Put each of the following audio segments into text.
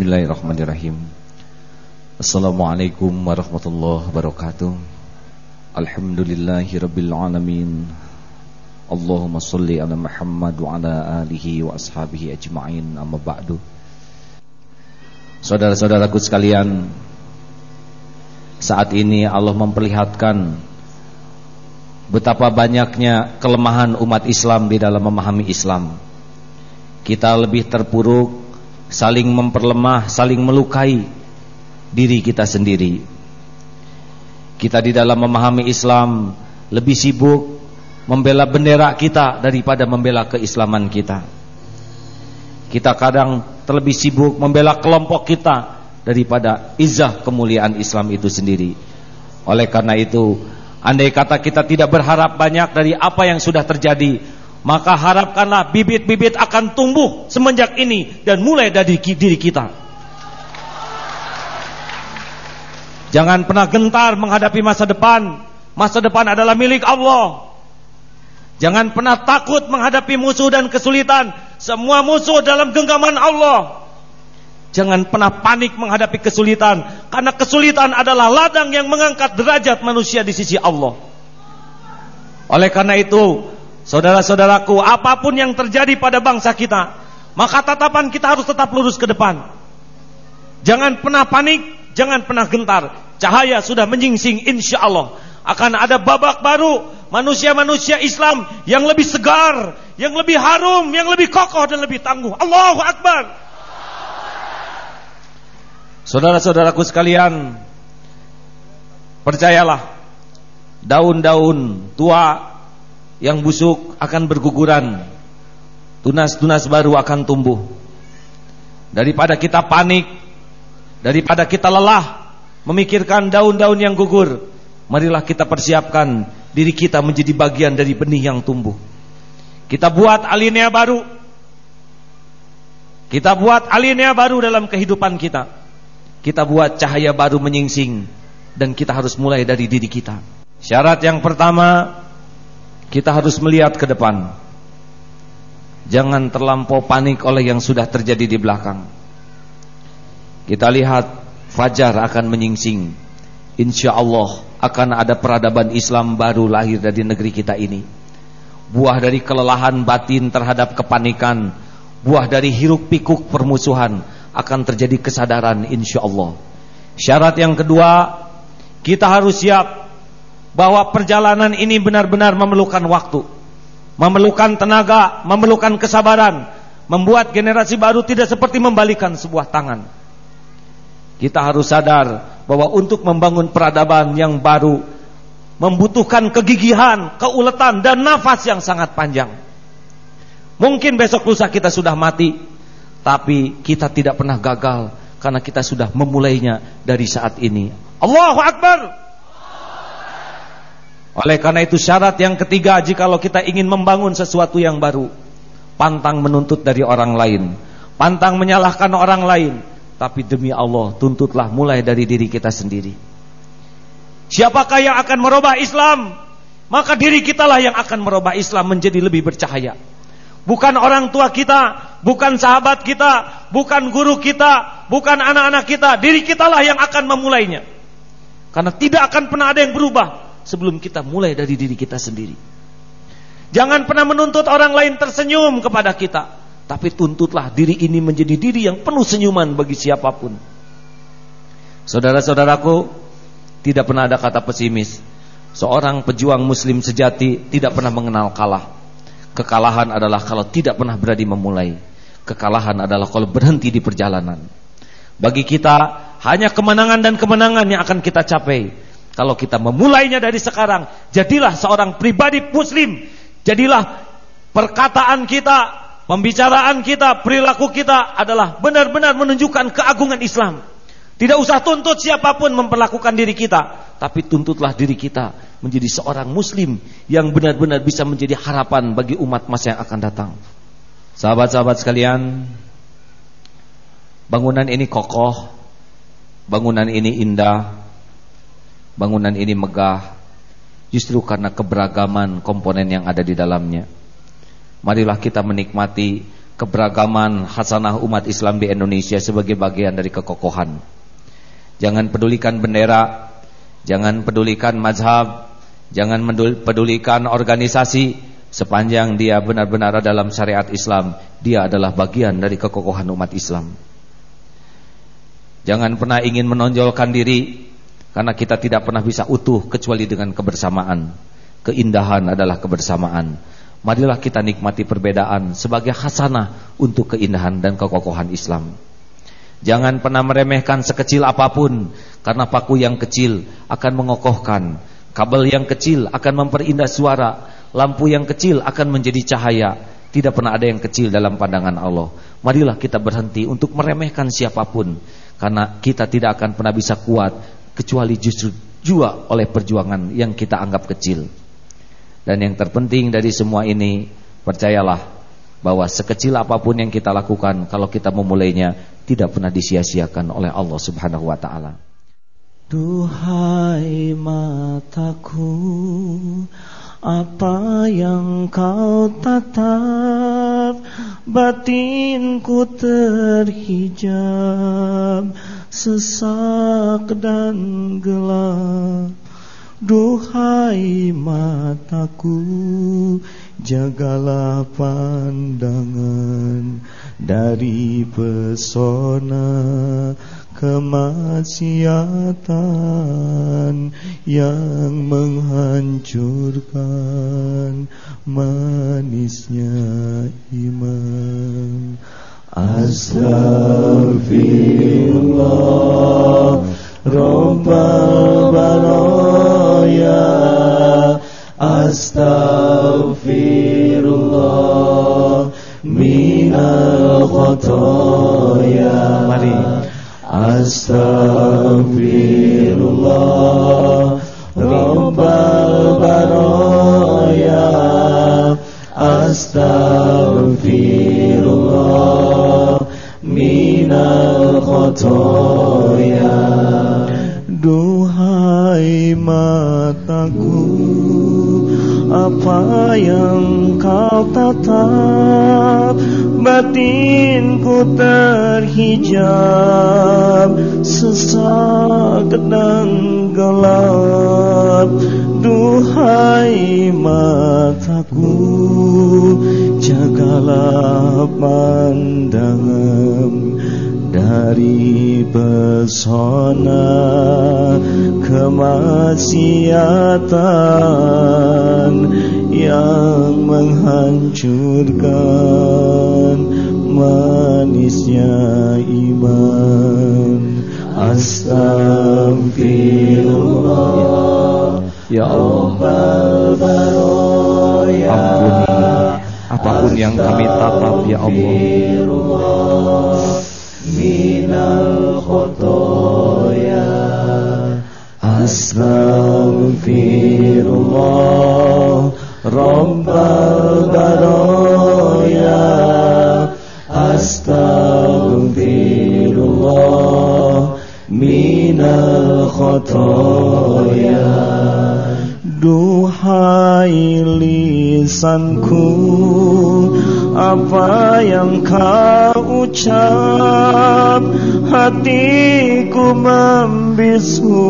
Bismillahirrahmanirrahim. Assalamualaikum warahmatullahi wabarakatuh. Alhamdulillahi rabbil alamin. Allahumma salli ala Muhammad wa ala alihi wa ashabihi ajma'in. Amma ba'du. Saudara-saudaraku sekalian Saat ini Allah memperlihatkan Betapa banyaknya kelemahan umat Islam di dalam memahami Islam. Kita lebih terpuruk saling memperlemah, saling melukai diri kita sendiri. Kita di dalam memahami Islam lebih sibuk membela bendera kita daripada membela keislaman kita. Kita kadang terlebih sibuk membela kelompok kita daripada izah kemuliaan Islam itu sendiri. Oleh karena itu, andai kata kita tidak berharap banyak dari apa yang sudah terjadi, maka harapkanlah bibit-bibit akan tumbuh semenjak ini dan mulai dari diri kita. Jangan pernah gentar menghadapi masa depan. Masa depan adalah milik Allah. Jangan pernah takut menghadapi musuh dan kesulitan. Semua musuh dalam genggaman Allah. Jangan pernah panik menghadapi kesulitan karena kesulitan adalah ladang yang mengangkat derajat manusia di sisi Allah. Oleh karena itu, Saudara-saudaraku, apa pun yang terjadi pada bangsa kita, maka tatapan kita harus tetap lurus ke depan. Jangan pernah panik, jangan pernah gentar. Cahaya sudah menyingsing insya Allah. Akan ada babak baru manusia-manusia Islam yang lebih segar, yang lebih harum, yang lebih kokoh dan lebih tangguh. Allahu Akbar. Saudara-saudaraku sekalian, percayalah, daun-daun tua yang busuk akan berguguran. Tunas-tunas baru akan tumbuh. Daripada kita panik, daripada kita lelah memikirkan daun-daun yang gugur, marilah kita persiapkan diri kita menjadi bagian dari benih yang tumbuh. Kita buat alinea baru. Kita buat alinea baru dalam kehidupan kita. Kita buat cahaya baru menyingsing dan kita harus mulai dari diri kita. Syarat yang pertama kita harus melihat ke depan. Jangan terlampau panik oleh yang sudah terjadi di belakang. Kita lihat fajar akan menyingsing. Insya Allah akan ada peradaban Islam baru lahir dari negeri kita ini. Buah dari kelelahan batin terhadap kepanikan, buah dari hiruk pikuk permusuhan akan terjadi kesadaran insya Allah. Syarat yang kedua, kita harus siap bahwa perjalanan ini benar-benar memerlukan waktu, memerlukan tenaga, memerlukan kesabaran, membuat generasi baru tidak seperti membalikan sebuah tangan. Kita harus sadar bahwa untuk membangun peradaban yang baru membutuhkan kegigihan, keuletan dan nafas yang sangat panjang. Mungkin besok lusa kita sudah mati, tapi kita tidak pernah gagal karena kita sudah memulainya dari saat ini. Allahu Akbar. Oleh karena itu syarat yang ketiga jikalau kita ingin membangun sesuatu yang baru, pantang menuntut dari orang lain, pantang menyalahkan orang lain, tapi demi Allah tuntutlah mulai dari diri kita sendiri. Siapakah yang akan merubah Islam? Maka diri kitalah yang akan merubah Islam menjadi lebih bercahaya. Bukan orang tua kita, bukan sahabat kita, bukan guru kita, bukan anak-anak kita, diri kitalah yang akan memulainya. Karena tidak akan pernah ada yang berubah sebelum kita mulai dari diri kita sendiri. Jangan pernah menuntut orang lain tersenyum kepada kita, tapi tuntutlah diri ini menjadi diri yang penuh senyuman bagi siapa pun. Saudara-saudaraku, tidak pernah ada kata pesimis. Seorang pejuang muslim sejati tidak pernah mengenal kalah. Kekalahan adalah kalau tidak pernah berani memulai. Kekalahan adalah kalau berhenti di perjalanan. Bagi kita hanya kemenangan dan kemenangan yang akan kita capai kalau kita memulainya dari sekarang, jadilah seorang pribadi muslim. Jadilah perkataan kita, pembicaraan kita, perilaku kita adalah benar-benar menunjukkan keagungan Islam. Tidak usah tuntut siapa pun memperlakukan diri kita, tapi tuntutlah diri kita menjadi seorang muslim yang benar-benar bisa menjadi harapan bagi umat masa yang akan datang. Sahabat-sahabat sekalian, bangunan ini kokoh, bangunan ini indah, bangunan ini megah justru karena keberagaman komponen yang ada di dalamnya. Marilah kita menikmati keberagaman hasanah umat Islam di Indonesia sebagai bagian dari kekokohan. Jangan pedulikan bendera, jangan pedulikan mazhab, jangan pedulikan organisasi sepanjang dia benar-benar dalam syariat Islam, dia adalah bagian dari kekokohan umat Islam. Jangan pernah ingin menonjolkan diri karena kita tidak pernah bisa utuh kecuali dengan kebersamaan. Keindahan adalah kebersamaan. Marilah kita nikmati perbedaan sebagai hasanah untuk keindahan dan kekokohan Islam. Jangan pernah meremehkan sekecil apa pun karena paku yang kecil akan mengokohkan, kabel yang kecil akan memperindah suara, lampu yang kecil akan menjadi cahaya. Tidak pernah ada yang kecil dalam pandangan Allah. Marilah kita berhenti untuk meremehkan siapa pun karena kita tidak akan pernah bisa kuat kecuali justru jua oleh perjuangan yang kita anggap kecil. Dan yang terpenting dari semua ini, percayalah bahwa sekecil apa pun yang kita lakukan kalau kita memulainya tidak pernah disia-siakan oleh Allah Subhanahu wa taala. Duhai mataku, apa yang kau tatap, batinku terhijab, sesak dan gelap. Duhai mataku Jagalah pandangan Dari pesona Kemaksiatan Yang menghancurkan Manisnya iman. Astagfirullah Rabbal baraya. Astaghfirullah Minal khotoya. Mari Astaghfirullah Rabbal baraya. Astaghfirullah Minal khotoya Duhai mataku Apa yang kau tatap? Batinku terhijab Sesak dan gelap Duhai mataku Jagalah pandangan dari pesona kemaksiatan yang menghancurkan manisnya iman. Astagfirullah Ya Allah. Ampuni apa pun yang kami tatap ya Allah. Minal khotoya. Astaghfirullah lisanku Apa yang kau ucap Hatiku membisu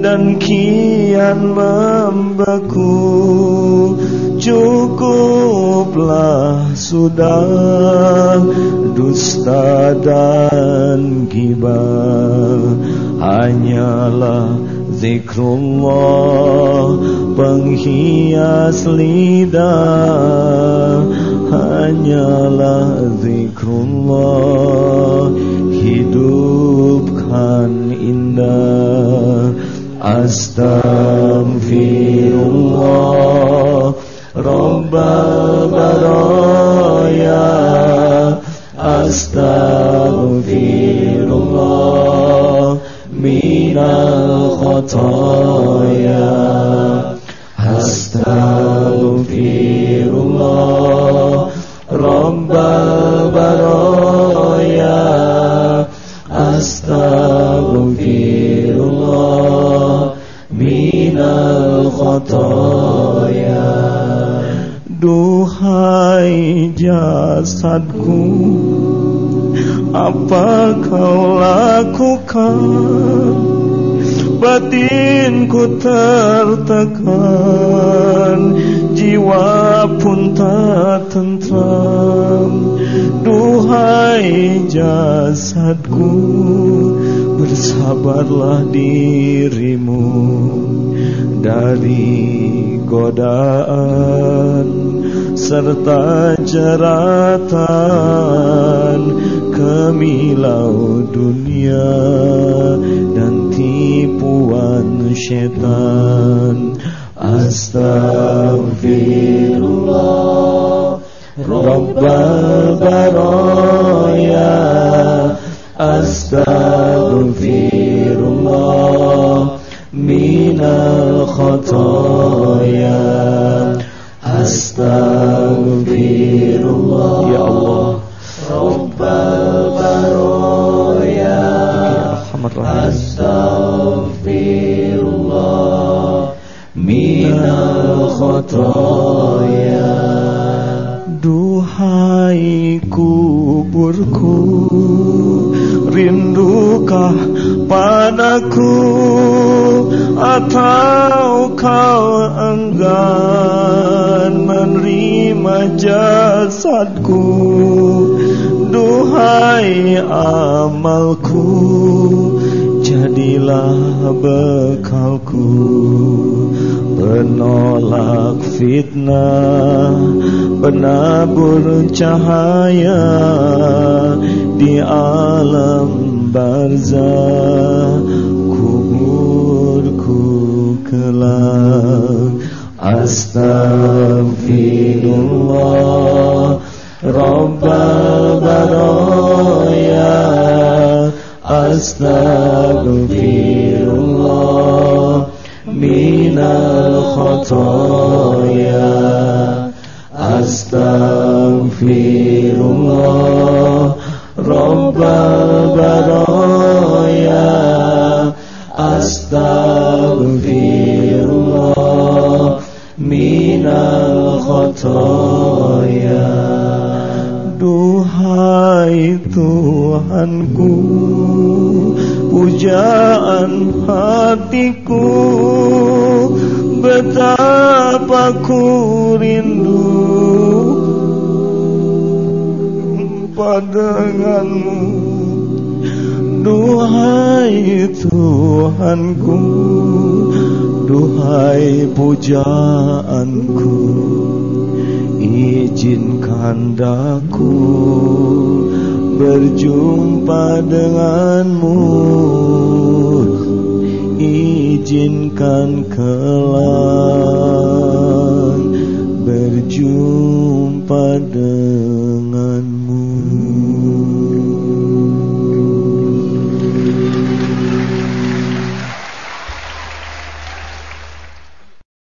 Dan kian membeku. Cukuplah sudah Dusta dan gibah Hanyalah Zikrullah penghias lidah. Hanyalah zikrullah hidupkan indah. Astaghfirullah Rabbal baraya. Astaghfirullah minal khotoya Astaghfirullah. Rabbal baraya. Astaghfirullah. Minal khotoya Duhai jasadku Apa kau lakukan Batinku tertekan Jiwa pun tak tentram. Duhai jasadku Bersabarlah dirimu Dari godaan Serta jeratan Kemilau dunia tipuan syaitan Astaghfirullah Rabbal baraya Astaghfirullah Minal khataya Rindukah padaku Atau kau enggan Menerima jasadku? Duhai amalku Jadilah bekalku. Penolak fitnah Penabur cahaya Di alam barzah Kuburku kelak Astaghfirullah Rabbal baraya Astaghfirullah Minal khataya Astaghfirullah Rabbal baraya Astaghfirullah Minal khataya Duhai Tuhanku Pujaan hatiku Betapa ku rindu Padamu Duhai Tuhanku Duhai pujaanku. Izinkan daku berjumpa denganmu. Izinkan kelak berjumpa denganmu